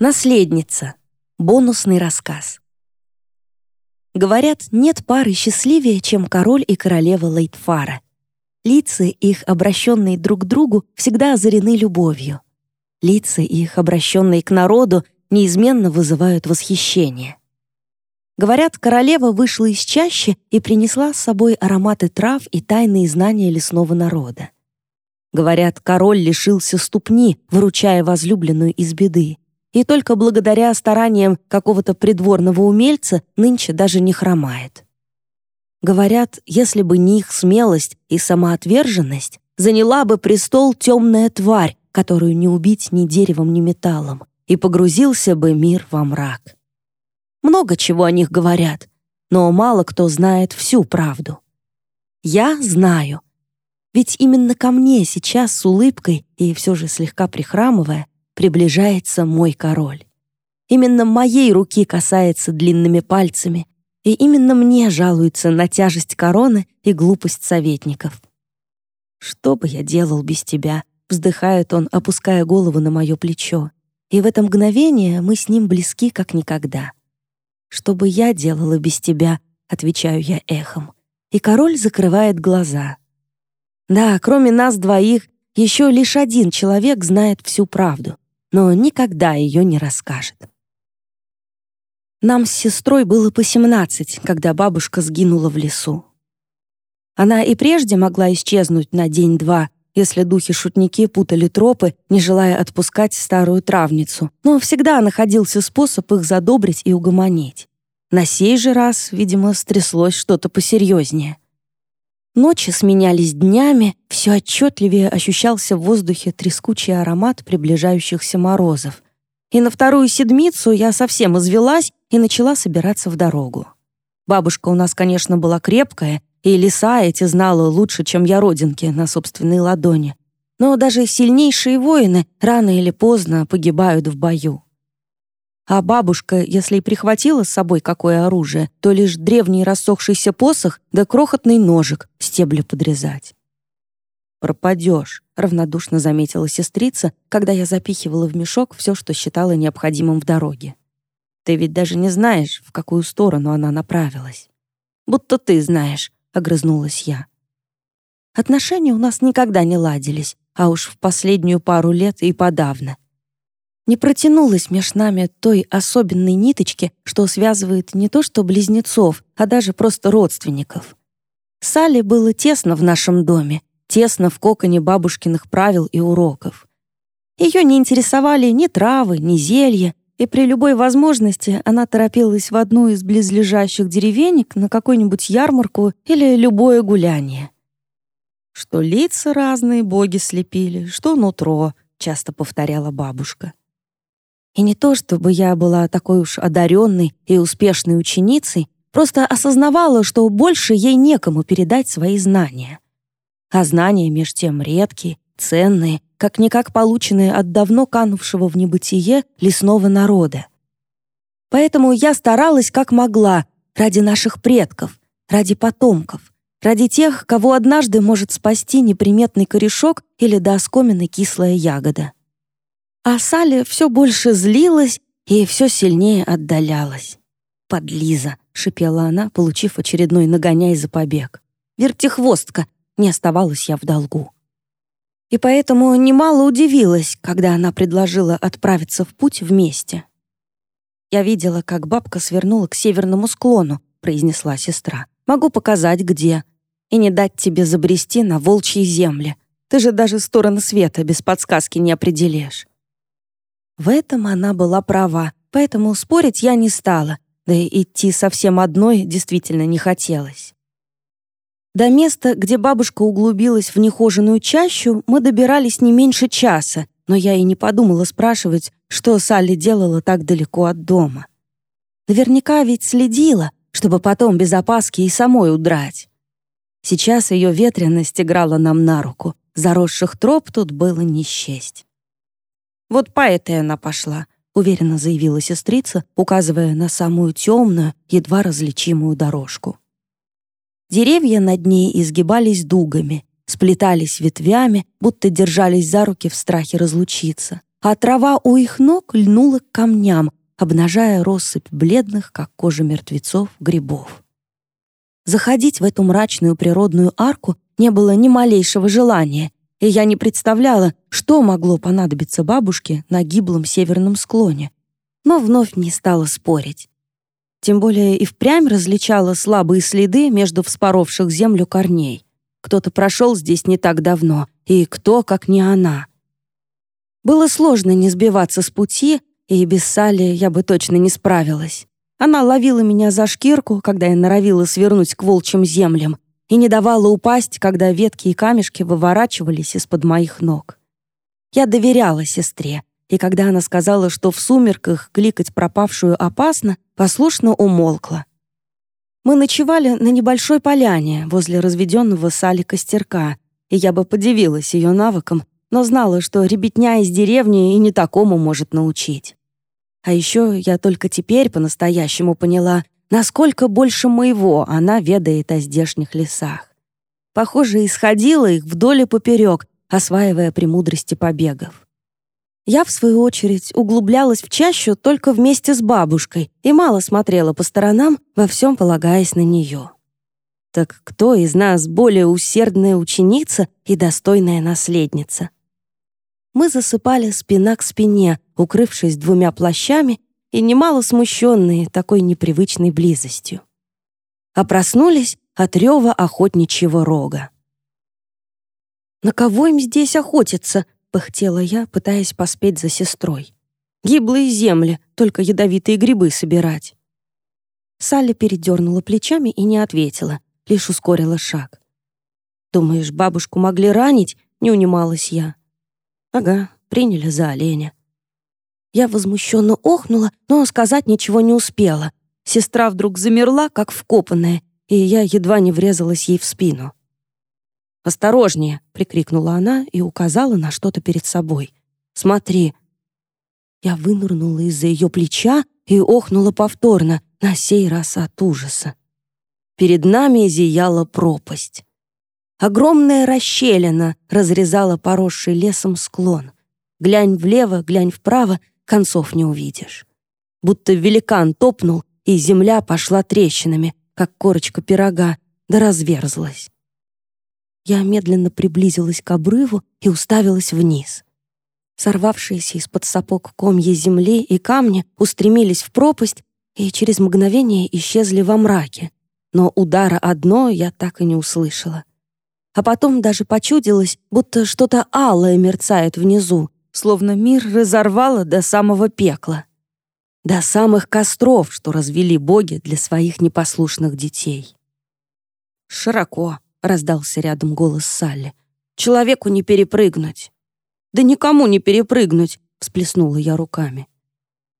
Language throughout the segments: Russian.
Наследница. Бонусный рассказ. Говорят, нет пары счастливее, чем король и королева Лейтфара. Лица их, обращенные друг к другу, всегда озарены любовью. Лица их, обращенные к народу, неизменно вызывают восхищение. Говорят, королева вышла из чащи и принесла с собой ароматы трав и тайные знания лесного народа. Говорят, король лишился ступни, выручая возлюбленную из беды и только благодаря стараниям какого-то придворного умельца нынче даже не хромает. Говорят, если бы не их смелость и самоотверженность, заняла бы престол темная тварь, которую не убить ни деревом, ни металлом, и погрузился бы мир во мрак. Много чего о них говорят, но мало кто знает всю правду. Я знаю. Ведь именно ко мне сейчас с улыбкой и все же слегка прихрамывая приближается мой король. Именно моей руки касается длинными пальцами, и именно мне жалуется на тяжесть короны и глупость советников. «Что бы я делал без тебя?» — вздыхает он, опуская голову на мое плечо. И в это мгновение мы с ним близки, как никогда. «Что бы я делала без тебя?» — отвечаю я эхом. И король закрывает глаза. Да, кроме нас двоих, еще лишь один человек знает всю правду но никогда ее не расскажет. Нам с сестрой было по 17, когда бабушка сгинула в лесу. Она и прежде могла исчезнуть на день-два, если духи-шутники путали тропы, не желая отпускать старую травницу, но всегда находился способ их задобрить и угомонить. На сей же раз, видимо, стряслось что-то посерьезнее — Ночи сменялись днями, все отчетливее ощущался в воздухе трескучий аромат приближающихся морозов. И на вторую седмицу я совсем извелась и начала собираться в дорогу. Бабушка у нас, конечно, была крепкая, и леса эти знала лучше, чем я родинки на собственной ладони. Но даже сильнейшие воины рано или поздно погибают в бою. А бабушка, если и прихватила с собой какое оружие, то лишь древний рассохшийся посох да крохотный ножик стебли подрезать. «Пропадешь», — равнодушно заметила сестрица, когда я запихивала в мешок все, что считала необходимым в дороге. «Ты ведь даже не знаешь, в какую сторону она направилась». «Будто ты знаешь», — огрызнулась я. Отношения у нас никогда не ладились, а уж в последнюю пару лет и подавно — не протянулась меж нами той особенной ниточки, что связывает не то что близнецов, а даже просто родственников. Салли было тесно в нашем доме, тесно в коконе бабушкиных правил и уроков. Ее не интересовали ни травы, ни зелья, и при любой возможности она торопилась в одну из близлежащих деревенек на какую-нибудь ярмарку или любое гуляние. «Что лица разные боги слепили, что нутро», — часто повторяла бабушка. И не то, чтобы я была такой уж одаренной и успешной ученицей, просто осознавала, что больше ей некому передать свои знания. А знания, меж тем, редкие, ценные, как-никак полученные от давно канувшего в небытие лесного народа. Поэтому я старалась как могла, ради наших предков, ради потомков, ради тех, кого однажды может спасти неприметный корешок или до оскоменной кислая ягода. А Салли все больше злилась и все сильнее отдалялась. «Подлиза!» — шипела она, получив очередной нагоняй за побег. «Вертихвостка!» — не оставалась я в долгу. И поэтому немало удивилась, когда она предложила отправиться в путь вместе. «Я видела, как бабка свернула к северному склону», — произнесла сестра. «Могу показать, где. И не дать тебе забрести на волчьи земли. Ты же даже стороны света без подсказки не определишь. В этом она была права, поэтому спорить я не стала, да и идти совсем одной действительно не хотелось. До места, где бабушка углубилась в нехоженную чащу, мы добирались не меньше часа, но я и не подумала спрашивать, что Салли делала так далеко от дома. Наверняка ведь следила, чтобы потом без опаски и самой удрать. Сейчас ее ветренность играла нам на руку. Заросших троп тут было не счесть. Вот по этой она пошла», — уверенно заявила сестрица, указывая на самую темную, едва различимую дорожку. Деревья над ней изгибались дугами, сплетались ветвями, будто держались за руки в страхе разлучиться. а трава у их ног льнула к камням, обнажая россыпь бледных, как кожа мертвецов, грибов. Заходить в эту мрачную природную арку не было ни малейшего желания, и я не представляла, что могло понадобиться бабушке на гиблом северном склоне. Но вновь не стала спорить. Тем более и впрямь различала слабые следы между вспоровших землю корней. Кто-то прошел здесь не так давно, и кто, как не она. Было сложно не сбиваться с пути, и без Салли я бы точно не справилась. Она ловила меня за шкирку, когда я норовила свернуть к волчьим землям, и не давала упасть, когда ветки и камешки выворачивались из-под моих ног. Я доверяла сестре, и когда она сказала, что в сумерках кликать пропавшую опасно, послушно умолкла. Мы ночевали на небольшой поляне возле разведенного сали костерка, и я бы подивилась ее навыкам, но знала, что ребятня из деревни и не такому может научить. А еще я только теперь по-настоящему поняла, насколько больше моего она ведает о здешних лесах. Похоже, исходила их вдоль и поперек, осваивая премудрости побегов. Я, в свою очередь, углублялась в чащу только вместе с бабушкой и мало смотрела по сторонам, во всем полагаясь на нее. Так кто из нас более усердная ученица и достойная наследница? Мы засыпали спина к спине, укрывшись двумя плащами и немало смущенные такой непривычной близостью. А проснулись от рева охотничьего рога. «На кого им здесь охотиться?» — пыхтела я, пытаясь поспеть за сестрой. «Гиблые земли, только ядовитые грибы собирать». Салли передернула плечами и не ответила, лишь ускорила шаг. «Думаешь, бабушку могли ранить?» — не унималась я. «Ага, приняли за оленя». Я возмущенно охнула, но сказать ничего не успела. Сестра вдруг замерла, как вкопанная, и я едва не врезалась ей в спину. «Осторожнее!» — прикрикнула она и указала на что-то перед собой. «Смотри!» Я вынырнула из-за ее плеча и охнула повторно, на сей раз от ужаса. Перед нами зияла пропасть. Огромная расщелина разрезала поросший лесом склон. Глянь влево, глянь вправо, концов не увидишь. Будто великан топнул, и земля пошла трещинами, как корочка пирога, да разверзлась. Я медленно приблизилась к обрыву и уставилась вниз. Сорвавшиеся из-под сапог комья земли и камни устремились в пропасть и через мгновение исчезли во мраке, но удара одно я так и не услышала. А потом даже почудилось, будто что-то алое мерцает внизу, словно мир разорвало до самого пекла. До самых костров, что развели боги для своих непослушных детей. «Широко», — раздался рядом голос Салли. «Человеку не перепрыгнуть». «Да никому не перепрыгнуть», — всплеснула я руками.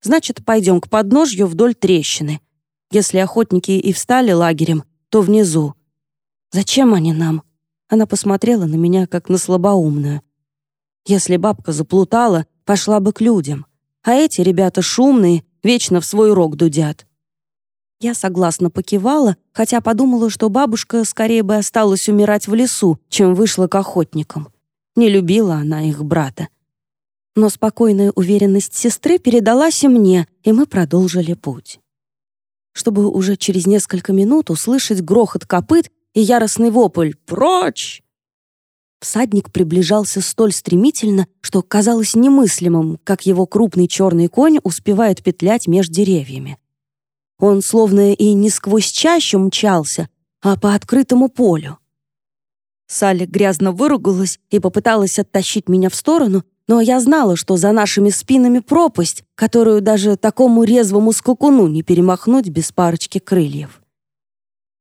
«Значит, пойдем к подножью вдоль трещины. Если охотники и встали лагерем, то внизу. Зачем они нам?» Она посмотрела на меня, как на слабоумную. Если бабка заплутала, пошла бы к людям. А эти ребята шумные, вечно в свой рог дудят. Я согласно покивала, хотя подумала, что бабушка скорее бы осталась умирать в лесу, чем вышла к охотникам. Не любила она их брата. Но спокойная уверенность сестры передалась и мне, и мы продолжили путь. Чтобы уже через несколько минут услышать грохот копыт и яростный вопль «Прочь!», Всадник приближался столь стремительно, что казалось немыслимым, как его крупный черный конь успевает петлять меж деревьями. Он словно и не сквозь чащу мчался, а по открытому полю. Салли грязно выругалась и попыталась оттащить меня в сторону, но я знала, что за нашими спинами пропасть, которую даже такому резвому скакуну не перемахнуть без парочки крыльев.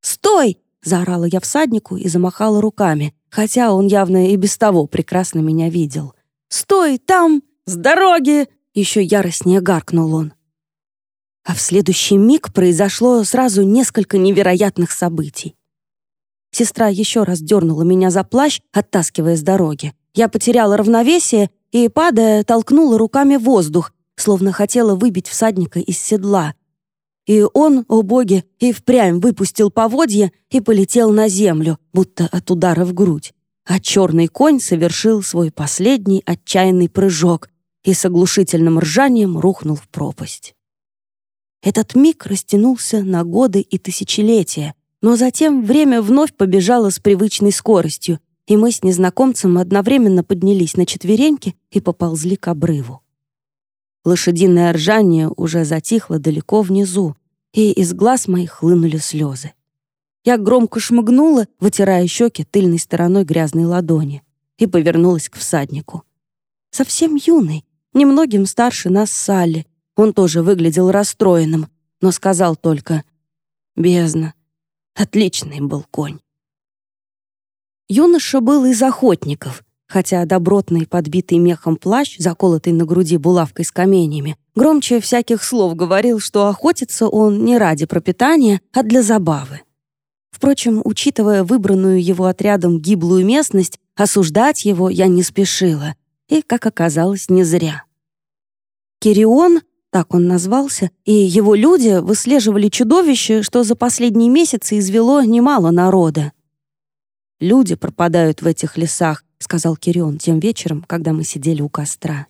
«Стой!» — заорала я всаднику и замахала руками, хотя он явно и без того прекрасно меня видел. «Стой, там! С дороги!» — еще яростнее гаркнул он. А в следующий миг произошло сразу несколько невероятных событий. Сестра еще раз дернула меня за плащ, оттаскивая с дороги. Я потеряла равновесие и, падая, толкнула руками воздух, словно хотела выбить всадника из седла. И он, о боги, и впрямь выпустил поводья и полетел на землю, будто от удара в грудь. А черный конь совершил свой последний отчаянный прыжок и с оглушительным ржанием рухнул в пропасть. Этот миг растянулся на годы и тысячелетия, но затем время вновь побежало с привычной скоростью, и мы с незнакомцем одновременно поднялись на четвереньки и поползли к обрыву. Лошадиное ржание уже затихло далеко внизу, и из глаз моих хлынули слезы. Я громко шмыгнула, вытирая щеки тыльной стороной грязной ладони, и повернулась к всаднику. Совсем юный, немногим старше нас Салли. Он тоже выглядел расстроенным, но сказал только «Бездна, отличный был конь». Юноша был из охотников, хотя добротный подбитый мехом плащ, заколотый на груди булавкой с каменями, громче всяких слов говорил, что охотится он не ради пропитания, а для забавы. Впрочем, учитывая выбранную его отрядом гиблую местность, осуждать его я не спешила. И, как оказалось, не зря. Кирион, так он назвался, и его люди выслеживали чудовище, что за последние месяцы извело немало народа. «Люди пропадают в этих лесах», — сказал Кирион тем вечером, когда мы сидели у костра.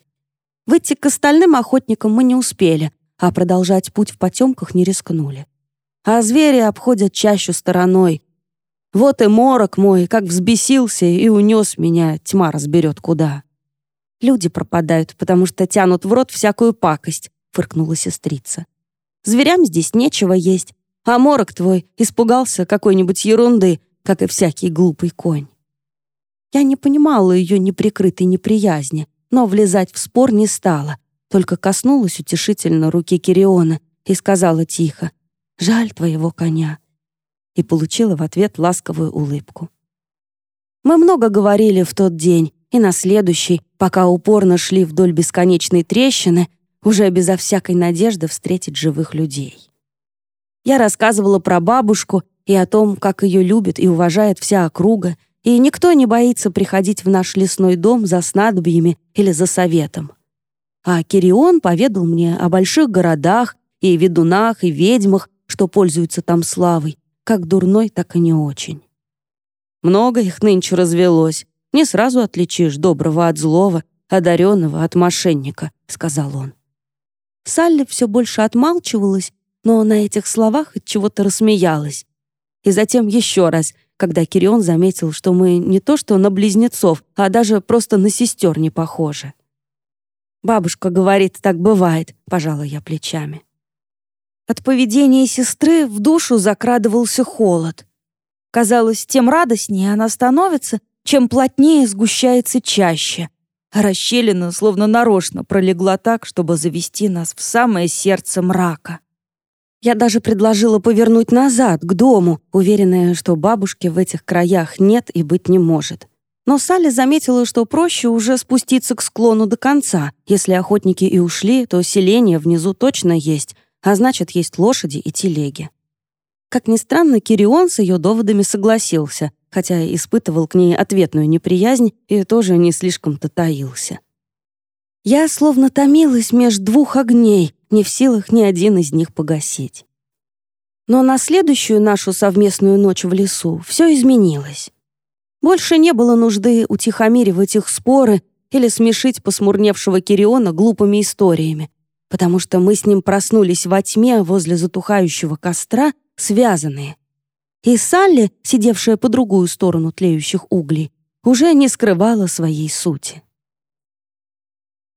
Выйти к остальным охотникам мы не успели, а продолжать путь в потемках не рискнули а звери обходят чащу стороной. Вот и морок мой, как взбесился и унес меня, тьма разберет куда. Люди пропадают, потому что тянут в рот всякую пакость, фыркнула сестрица. Зверям здесь нечего есть, а морок твой испугался какой-нибудь ерунды, как и всякий глупый конь. Я не понимала ее неприкрытой неприязни, но влезать в спор не стала, только коснулась утешительно руки Кириона и сказала тихо, Жаль твоего коня». И получила в ответ ласковую улыбку. Мы много говорили в тот день и на следующий, пока упорно шли вдоль бесконечной трещины, уже безо всякой надежды встретить живых людей. Я рассказывала про бабушку и о том, как ее любит и уважает вся округа, и никто не боится приходить в наш лесной дом за снадобьями или за советом. А Кирион поведал мне о больших городах и ведунах, и ведьмах, что пользуются там славой, как дурной, так и не очень. Много их нынче развелось. Не сразу отличишь доброго от злого, одаренного от мошенника», — сказал он. Салли все больше отмалчивалась, но на этих словах от чего-то рассмеялась. И затем еще раз, когда Кирион заметил, что мы не то что на близнецов, а даже просто на сестер не похожи. «Бабушка говорит, так бывает», — пожала я плечами. От поведения сестры в душу закрадывался холод. Казалось, тем радостнее она становится, чем плотнее сгущается чаще. Расщелина словно нарочно пролегла так, чтобы завести нас в самое сердце мрака. Я даже предложила повернуть назад, к дому, уверенная, что бабушки в этих краях нет и быть не может. Но Салли заметила, что проще уже спуститься к склону до конца. Если охотники и ушли, то селение внизу точно есть, а значит, есть лошади и телеги. Как ни странно, Кирион с ее доводами согласился, хотя испытывал к ней ответную неприязнь и тоже не слишком-то таился. Я словно томилась меж двух огней, не в силах ни один из них погасить. Но на следующую нашу совместную ночь в лесу все изменилось. Больше не было нужды утихомиривать их споры или смешить посмурневшего Кириона глупыми историями, потому что мы с ним проснулись во тьме возле затухающего костра, связанные. И Салли, сидевшая по другую сторону тлеющих углей, уже не скрывала своей сути.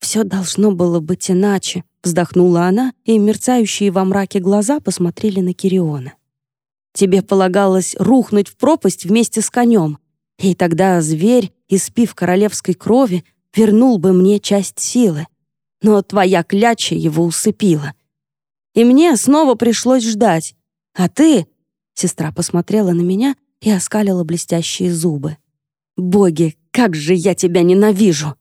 «Все должно было быть иначе», — вздохнула она, и мерцающие во мраке глаза посмотрели на Кириона. «Тебе полагалось рухнуть в пропасть вместе с конем, и тогда зверь, испив королевской крови, вернул бы мне часть силы но твоя кляча его усыпила. И мне снова пришлось ждать. А ты...» Сестра посмотрела на меня и оскалила блестящие зубы. «Боги, как же я тебя ненавижу!»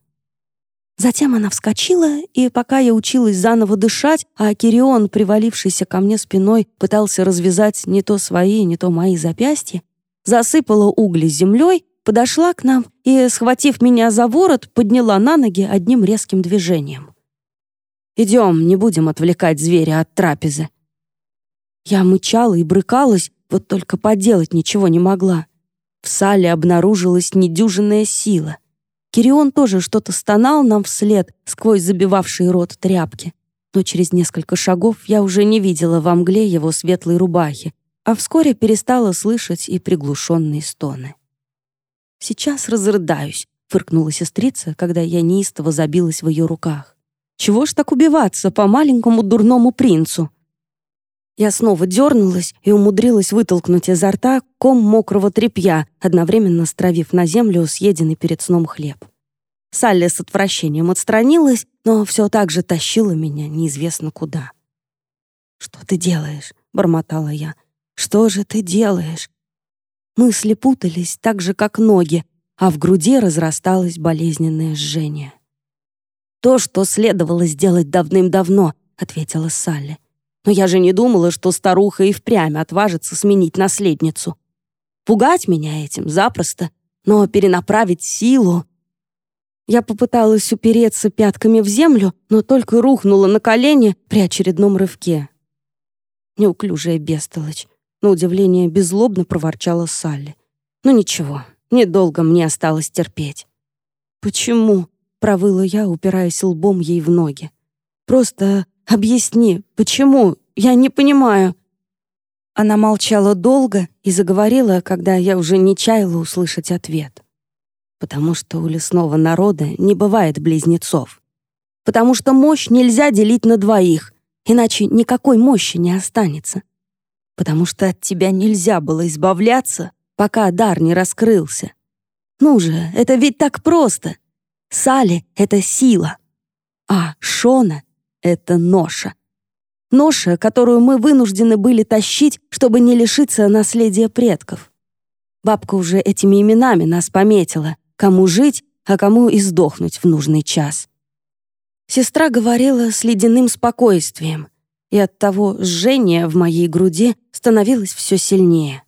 Затем она вскочила, и пока я училась заново дышать, а Кирион, привалившийся ко мне спиной, пытался развязать не то свои, не то мои запястья, засыпала угли землей, подошла к нам и, схватив меня за ворот, подняла на ноги одним резким движением. Идем, не будем отвлекать зверя от трапезы». Я мычала и брыкалась, вот только поделать ничего не могла. В сале обнаружилась недюжинная сила. Кирион тоже что-то стонал нам вслед сквозь забивавший рот тряпки. Но через несколько шагов я уже не видела во мгле его светлой рубахи, а вскоре перестала слышать и приглушенные стоны. «Сейчас разрыдаюсь», — фыркнула сестрица, когда я неистово забилась в ее руках. «Чего ж так убиваться по маленькому дурному принцу?» Я снова дернулась и умудрилась вытолкнуть изо рта ком мокрого тряпья, одновременно стравив на землю съеденный перед сном хлеб. Салли с отвращением отстранилась, но все так же тащила меня неизвестно куда. «Что ты делаешь?» — бормотала я. «Что же ты делаешь?» Мысли путались так же, как ноги, а в груди разрасталось болезненное жжение. «То, что следовало сделать давным-давно», — ответила Салли. Но я же не думала, что старуха и впрямь отважится сменить наследницу. Пугать меня этим запросто, но перенаправить силу... Я попыталась упереться пятками в землю, но только рухнула на колени при очередном рывке. Неуклюжая бестолочь. На удивление беззлобно проворчала Салли. «Ну ничего, недолго мне осталось терпеть». «Почему?» — провыла я, упираясь лбом ей в ноги. «Просто Объясни, почему? Я не понимаю». Она молчала долго и заговорила, когда я уже не чаяла услышать ответ. Потому что у лесного народа не бывает близнецов. Потому что мощь нельзя делить на двоих, иначе никакой мощи не останется. Потому что от тебя нельзя было избавляться, пока дар не раскрылся. Ну же, это ведь так просто. Сали — это сила, а Шона это ноша. Ноша, которую мы вынуждены были тащить, чтобы не лишиться наследия предков. Бабка уже этими именами нас пометила, кому жить, а кому и сдохнуть в нужный час. Сестра говорила с ледяным спокойствием, и от того жжение в моей груди становилось все сильнее.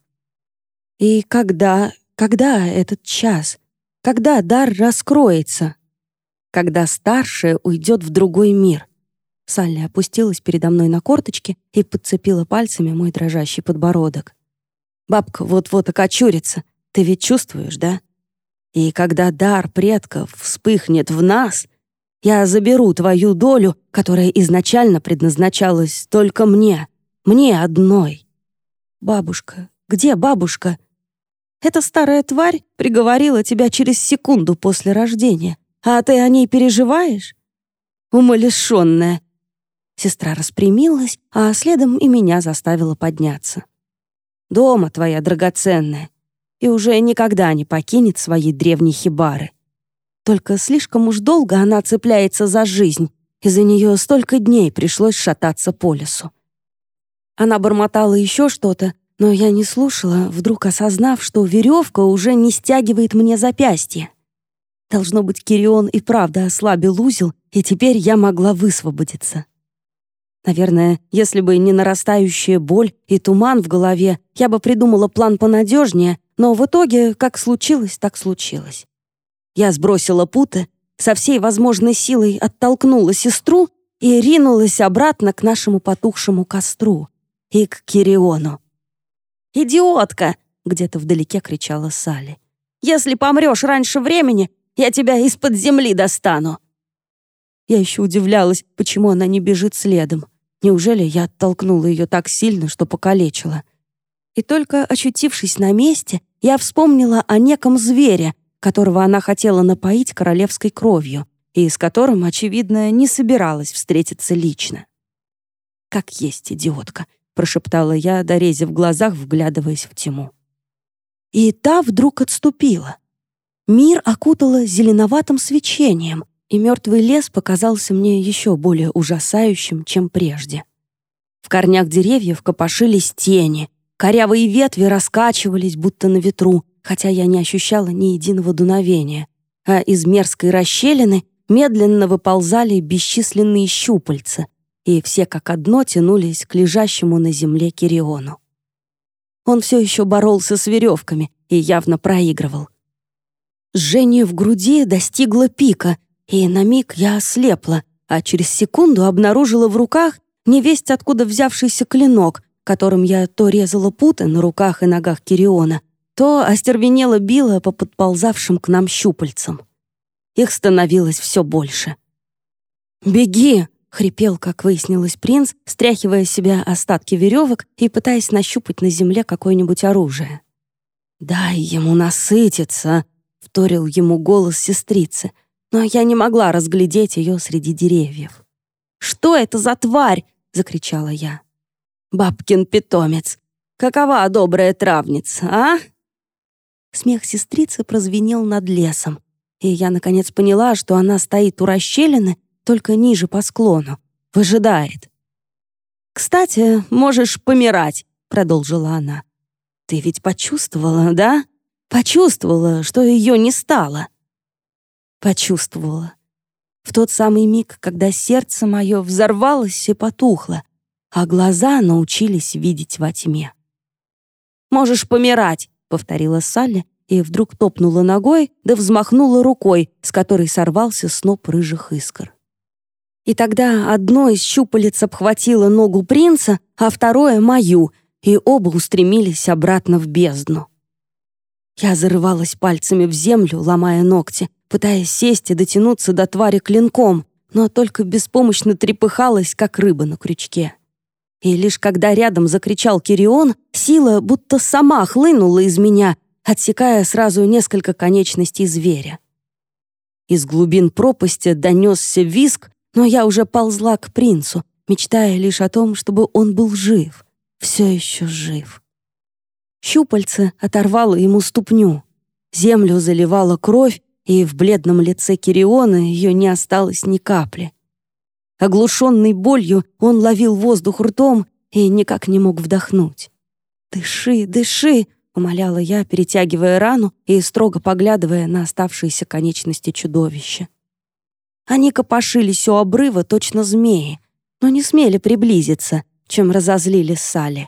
И когда, когда этот час? Когда дар раскроется? Когда старшая уйдет в другой мир? Салли опустилась передо мной на корточки и подцепила пальцами мой дрожащий подбородок. «Бабка вот-вот окочурится, ты ведь чувствуешь, да? И когда дар предков вспыхнет в нас, я заберу твою долю, которая изначально предназначалась только мне, мне одной. Бабушка, где бабушка? Эта старая тварь приговорила тебя через секунду после рождения, а ты о ней переживаешь? Умалишенная, Сестра распрямилась, а следом и меня заставила подняться. «Дома твоя драгоценная, и уже никогда не покинет свои древние хибары. Только слишком уж долго она цепляется за жизнь, и за нее столько дней пришлось шататься по лесу». Она бормотала еще что-то, но я не слушала, вдруг осознав, что веревка уже не стягивает мне запястье. Должно быть, Кирион и правда ослабил узел, и теперь я могла высвободиться. Наверное, если бы не нарастающая боль и туман в голове, я бы придумала план понадежнее, но в итоге, как случилось, так случилось. Я сбросила путы, со всей возможной силой оттолкнула сестру и ринулась обратно к нашему потухшему костру и к Кириону. «Идиотка!» — где-то вдалеке кричала Салли. «Если помрешь раньше времени, я тебя из-под земли достану!» Я еще удивлялась, почему она не бежит следом. Неужели я оттолкнула ее так сильно, что покалечила? И только очутившись на месте, я вспомнила о неком звере, которого она хотела напоить королевской кровью, и с которым, очевидно, не собиралась встретиться лично. «Как есть идиотка», — прошептала я, дорезив глазах, вглядываясь в тьму. И та вдруг отступила. Мир окутала зеленоватым свечением, и мертвый лес показался мне еще более ужасающим, чем прежде. В корнях деревьев копошились тени, корявые ветви раскачивались, будто на ветру, хотя я не ощущала ни единого дуновения, а из мерзкой расщелины медленно выползали бесчисленные щупальца, и все как одно тянулись к лежащему на земле Кириону. Он все еще боролся с веревками и явно проигрывал. Жжение в груди достигло пика — и на миг я ослепла, а через секунду обнаружила в руках невесть откуда взявшийся клинок, которым я то резала путы на руках и ногах Кириона, то остервенело била по подползавшим к нам щупальцам. их становилось все больше. «Беги!» — хрипел, как выяснилось принц, стряхивая себя остатки веревок и пытаясь нащупать на земле какое-нибудь оружие. «Дай ему насытиться!» — вторил ему голос сестрицы, но я не могла разглядеть ее среди деревьев. «Что это за тварь?» — закричала я. «Бабкин питомец! Какова добрая травница, а?» Смех сестрицы прозвенел над лесом, и я, наконец, поняла, что она стоит у расщелины, только ниже по склону, выжидает. «Кстати, можешь помирать», — продолжила она. «Ты ведь почувствовала, да? Почувствовала, что ее не стало». Почувствовала. В тот самый миг, когда сердце мое взорвалось и потухло, а глаза научились видеть во тьме. «Можешь помирать», — повторила Салли, и вдруг топнула ногой, да взмахнула рукой, с которой сорвался сноп рыжих искр. И тогда одно из щупалец обхватило ногу принца, а второе — мою, и оба устремились обратно в бездну. Я зарывалась пальцами в землю, ломая ногти, пытаясь сесть и дотянуться до твари клинком, но только беспомощно трепыхалась, как рыба на крючке. И лишь когда рядом закричал Кирион, сила будто сама хлынула из меня, отсекая сразу несколько конечностей зверя. Из глубин пропасти донесся виск, но я уже ползла к принцу, мечтая лишь о том, чтобы он был жив, все еще жив. Щупальце оторвало ему ступню. Землю заливала кровь, и в бледном лице Кириона ее не осталось ни капли. Оглушенный болью, он ловил воздух ртом и никак не мог вдохнуть. «Дыши, дыши!» — умоляла я, перетягивая рану и строго поглядывая на оставшиеся конечности чудовища. Они копошились у обрыва, точно змеи, но не смели приблизиться, чем разозлили Салли.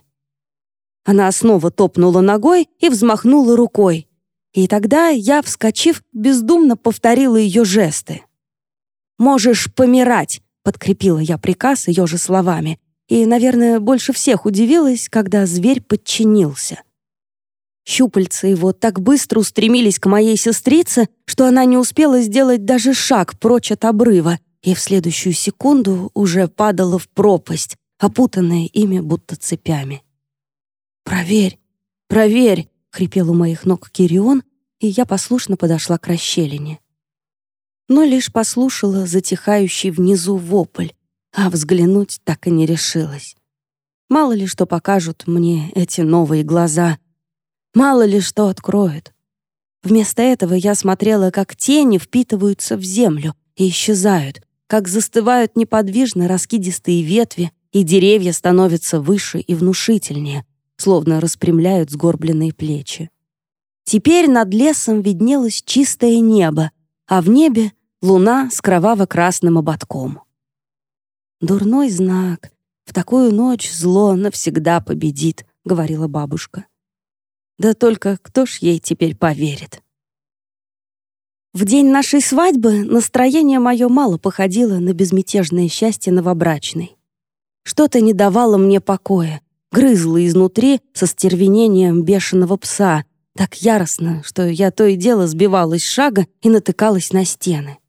Она снова топнула ногой и взмахнула рукой, и тогда я, вскочив, бездумно повторила ее жесты. «Можешь помирать», — подкрепила я приказ ее же словами, и, наверное, больше всех удивилась, когда зверь подчинился. Щупальца его так быстро устремились к моей сестрице, что она не успела сделать даже шаг прочь от обрыва, и в следующую секунду уже падала в пропасть, опутанная ими будто цепями. «Проверь, проверь!» Хрипел у моих ног Кирион, и я послушно подошла к расщелине. Но лишь послушала затихающий внизу вопль, а взглянуть так и не решилась. Мало ли что покажут мне эти новые глаза, мало ли что откроют. Вместо этого я смотрела, как тени впитываются в землю и исчезают, как застывают неподвижно раскидистые ветви, и деревья становятся выше и внушительнее, словно распрямляют сгорбленные плечи. Теперь над лесом виднелось чистое небо, а в небе — луна с кроваво-красным ободком. «Дурной знак. В такую ночь зло навсегда победит», — говорила бабушка. «Да только кто ж ей теперь поверит?» В день нашей свадьбы настроение мое мало походило на безмятежное счастье новобрачной. Что-то не давало мне покоя, грызла изнутри со стервенением бешеного пса, так яростно, что я то и дело сбивалась с шага и натыкалась на стены.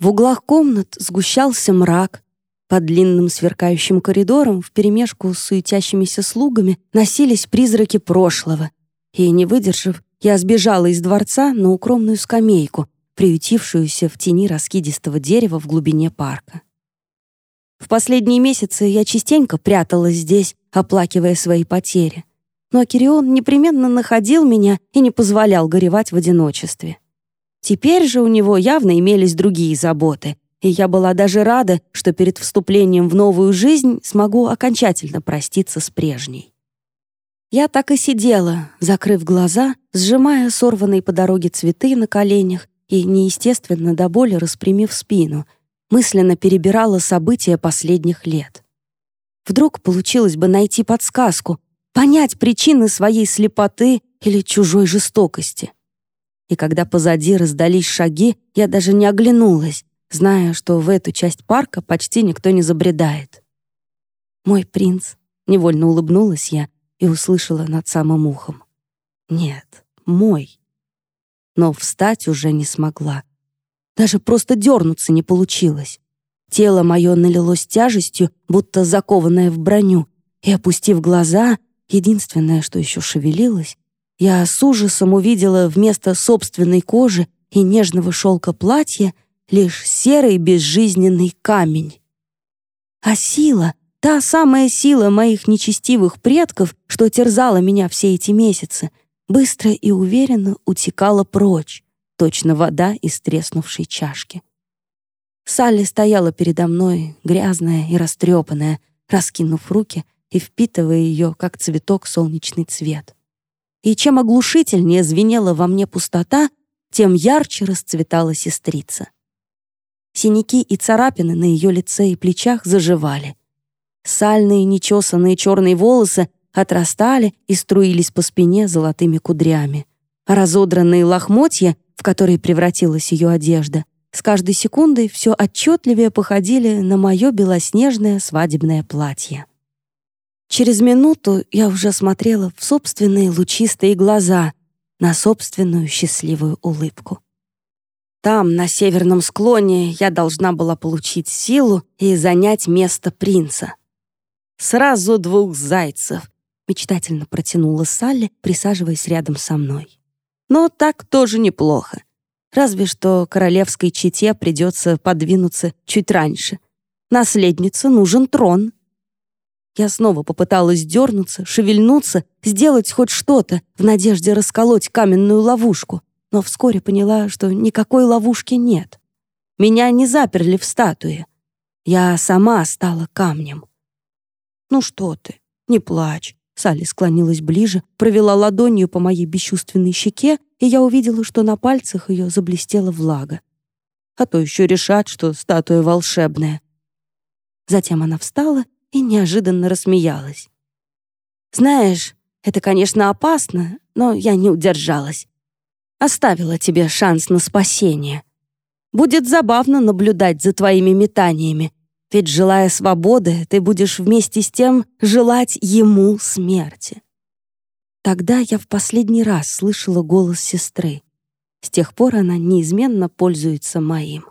В углах комнат сгущался мрак. По длинным сверкающим коридорам вперемешку с суетящимися слугами носились призраки прошлого. И, не выдержав, я сбежала из дворца на укромную скамейку, приютившуюся в тени раскидистого дерева в глубине парка. В последние месяцы я частенько пряталась здесь, оплакивая свои потери. Но Кирион непременно находил меня и не позволял горевать в одиночестве. Теперь же у него явно имелись другие заботы, и я была даже рада, что перед вступлением в новую жизнь смогу окончательно проститься с прежней. Я так и сидела, закрыв глаза, сжимая сорванные по дороге цветы на коленях и неестественно до боли распрямив спину, мысленно перебирала события последних лет. Вдруг получилось бы найти подсказку, понять причины своей слепоты или чужой жестокости. И когда позади раздались шаги, я даже не оглянулась, зная, что в эту часть парка почти никто не забредает. «Мой принц», — невольно улыбнулась я и услышала над самым ухом. «Нет, мой». Но встать уже не смогла. Даже просто дернуться не получилось. Тело мое налилось тяжестью, будто закованное в броню, и, опустив глаза, единственное, что еще шевелилось, я с ужасом увидела вместо собственной кожи и нежного шелка платья лишь серый безжизненный камень. А сила, та самая сила моих нечестивых предков, что терзала меня все эти месяцы, быстро и уверенно утекала прочь, точно вода из треснувшей чашки. Салли стояла передо мной, грязная и растрепанная, раскинув руки и впитывая ее, как цветок, солнечный цвет. И чем оглушительнее звенела во мне пустота, тем ярче расцветала сестрица. Синяки и царапины на ее лице и плечах заживали. Сальные, нечесанные черные волосы отрастали и струились по спине золотыми кудрями. Разодранные лохмотья, в которые превратилась ее одежда, с каждой секундой все отчетливее походили на мое белоснежное свадебное платье. Через минуту я уже смотрела в собственные лучистые глаза, на собственную счастливую улыбку. Там, на северном склоне, я должна была получить силу и занять место принца. «Сразу двух зайцев», — мечтательно протянула Салли, присаживаясь рядом со мной. «Но так тоже неплохо. Разве что королевской чете придется подвинуться чуть раньше. Наследнице нужен трон». Я снова попыталась дернуться, шевельнуться, сделать хоть что-то в надежде расколоть каменную ловушку, но вскоре поняла, что никакой ловушки нет. Меня не заперли в статуе. Я сама стала камнем. «Ну что ты, не плачь». Салли склонилась ближе, провела ладонью по моей бесчувственной щеке, и я увидела, что на пальцах ее заблестела влага. А то еще решат, что статуя волшебная. Затем она встала и неожиданно рассмеялась. «Знаешь, это, конечно, опасно, но я не удержалась. Оставила тебе шанс на спасение. Будет забавно наблюдать за твоими метаниями, ведь, желая свободы, ты будешь вместе с тем желать ему смерти». Тогда я в последний раз слышала голос сестры. С тех пор она неизменно пользуется моим.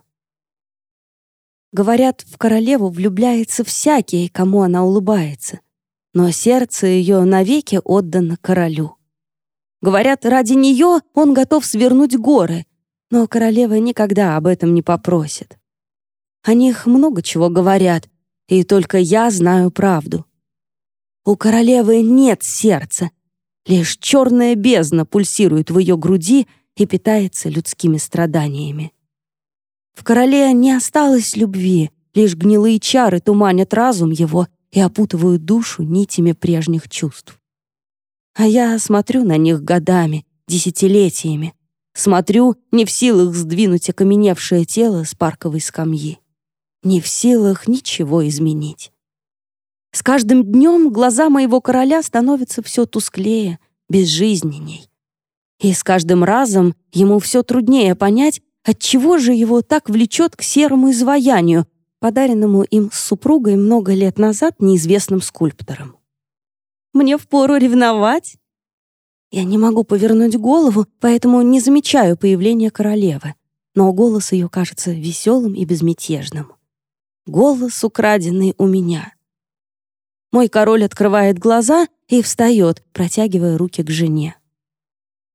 Говорят, в королеву влюбляется всякий, кому она улыбается, но сердце ее навеки отдано королю. Говорят, ради нее он готов свернуть горы, но королева никогда об этом не попросит. О них много чего говорят, и только я знаю правду. У королевы нет сердца, лишь черная бездна пульсирует в ее груди и питается людскими страданиями. В короле не осталось любви, лишь гнилые чары туманят разум его и опутывают душу нитями прежних чувств. А я смотрю на них годами, десятилетиями. Смотрю, не в силах сдвинуть окаменевшее тело с парковой скамьи. Не в силах ничего изменить. С каждым днем глаза моего короля становятся все тусклее, безжизненней. И с каждым разом ему все труднее понять, Отчего же его так влечет к серому изваянию, подаренному им с супругой много лет назад неизвестным скульптором? Мне впору ревновать? Я не могу повернуть голову, поэтому не замечаю появления королевы, но голос ее кажется веселым и безмятежным. Голос, украденный у меня. Мой король открывает глаза и встает, протягивая руки к жене.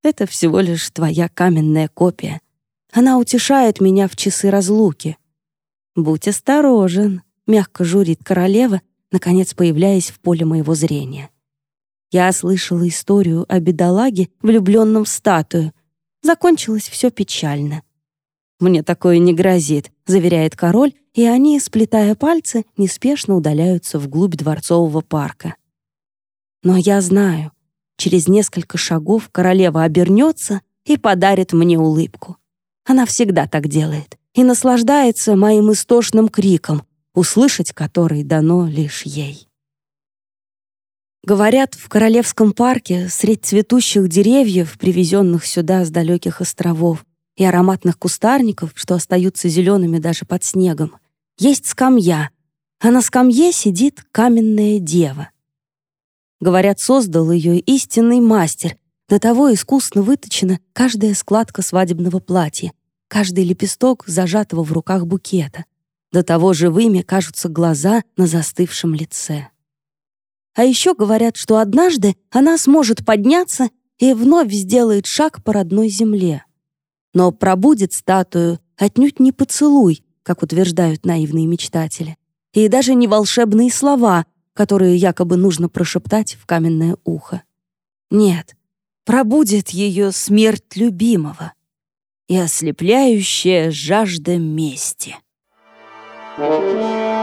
Это всего лишь твоя каменная копия, она утешает меня в часы разлуки. «Будь осторожен», — мягко журит королева, наконец появляясь в поле моего зрения. Я слышала историю о бедолаге, влюбленном в статую. Закончилось все печально. «Мне такое не грозит», — заверяет король, и они, сплетая пальцы, неспешно удаляются вглубь дворцового парка. Но я знаю, через несколько шагов королева обернется и подарит мне улыбку. Она всегда так делает и наслаждается моим истошным криком, услышать который дано лишь ей. Говорят, в Королевском парке средь цветущих деревьев, привезенных сюда с далеких островов, и ароматных кустарников, что остаются зелеными даже под снегом, есть скамья, а на скамье сидит каменная дева. Говорят, создал ее истинный мастер, до того искусно выточена каждая складка свадебного платья, каждый лепесток зажатого в руках букета. До того живыми кажутся глаза на застывшем лице. А еще говорят, что однажды она сможет подняться и вновь сделает шаг по родной земле. Но пробудет статую отнюдь не поцелуй, как утверждают наивные мечтатели, и даже не волшебные слова, которые якобы нужно прошептать в каменное ухо. Нет, пробудет ее смерть любимого и ослепляющая жажда мести. Thank you.